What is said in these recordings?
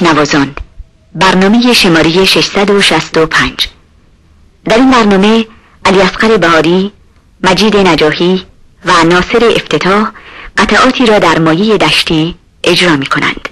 تکنوازان برنامه شماره 665 در این برنامه علی اصغر بهاری مجید نجاهی و ناصر افتتاح قطعاتی را در مایه دشتی اجرا می کنند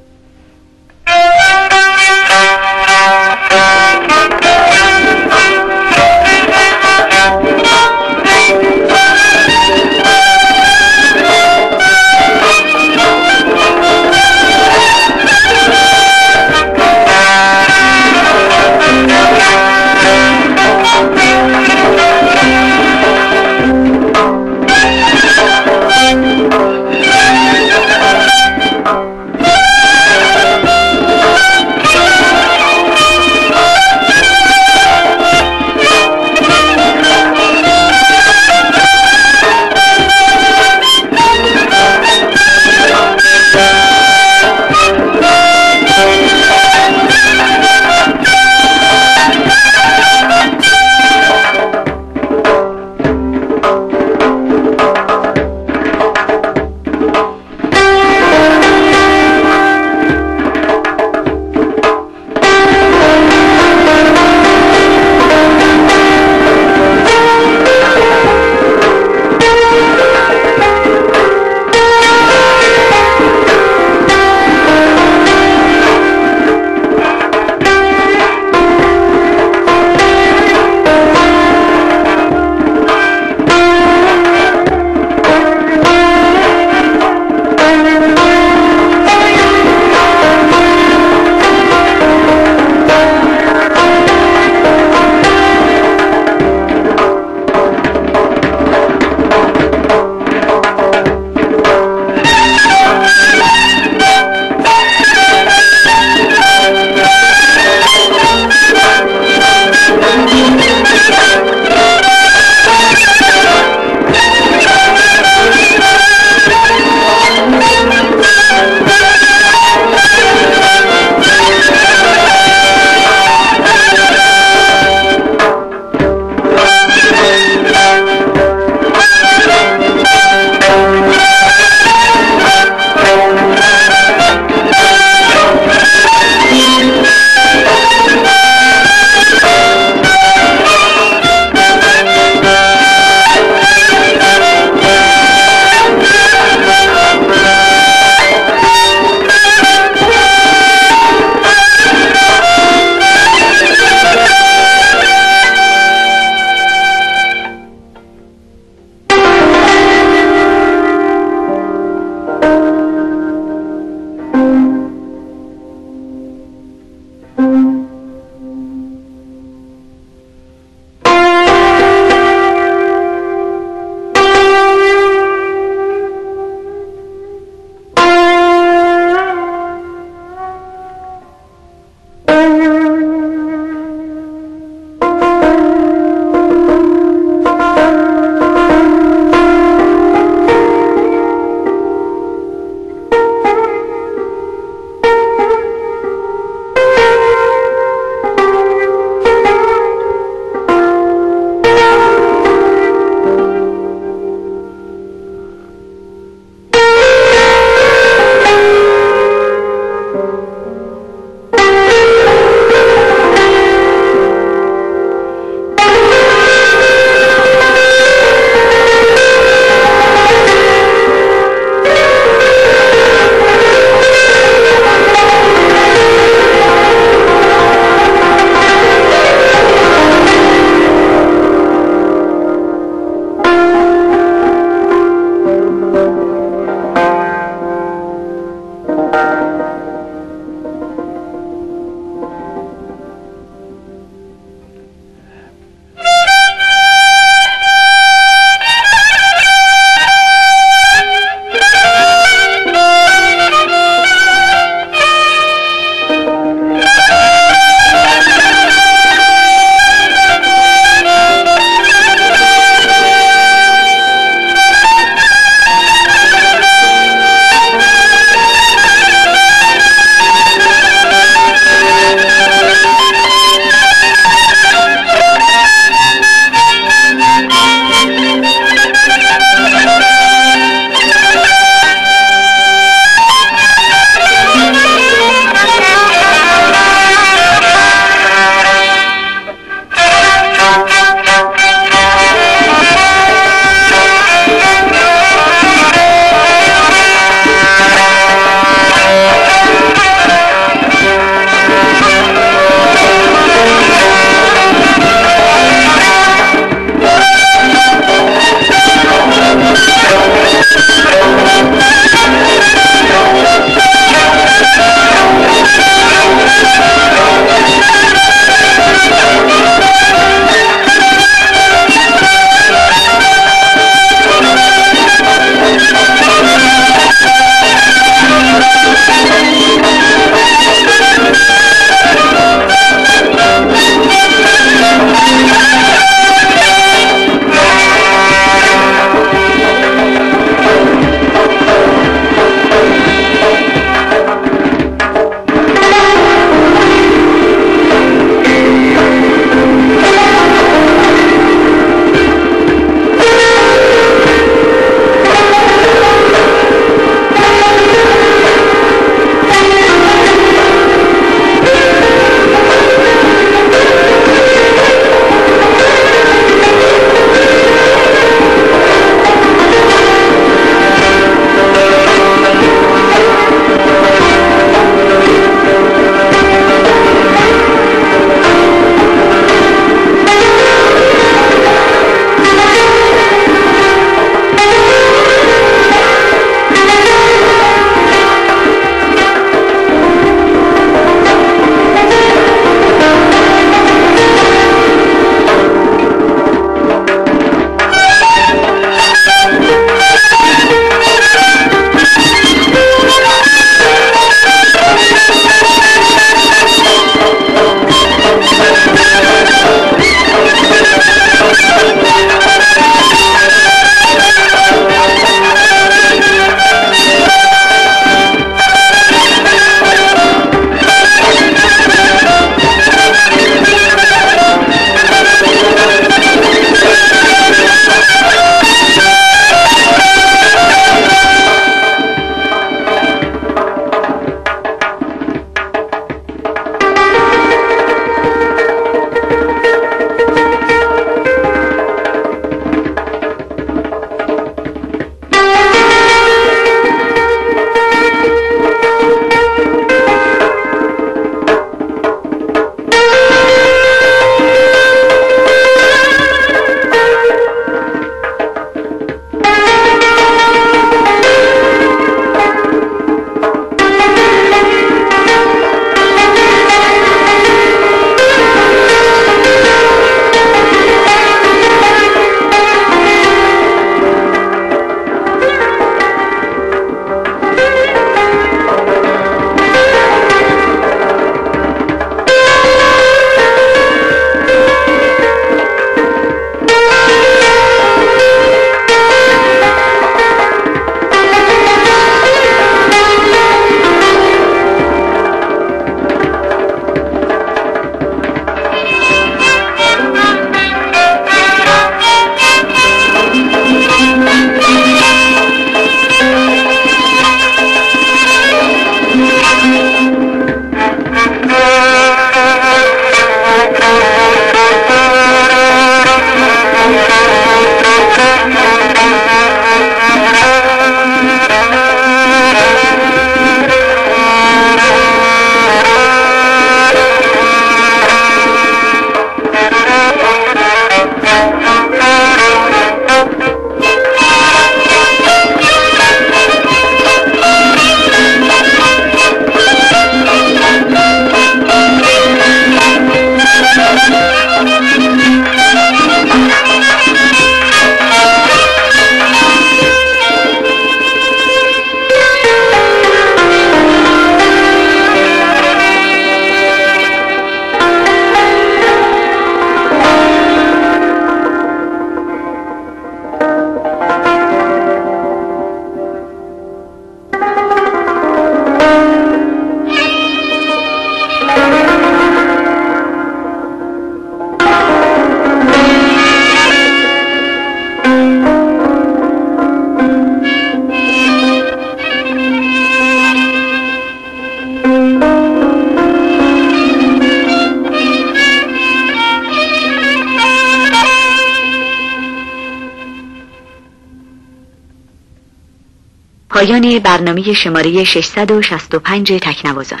پایان برنامه شماره 665 تکنوازان.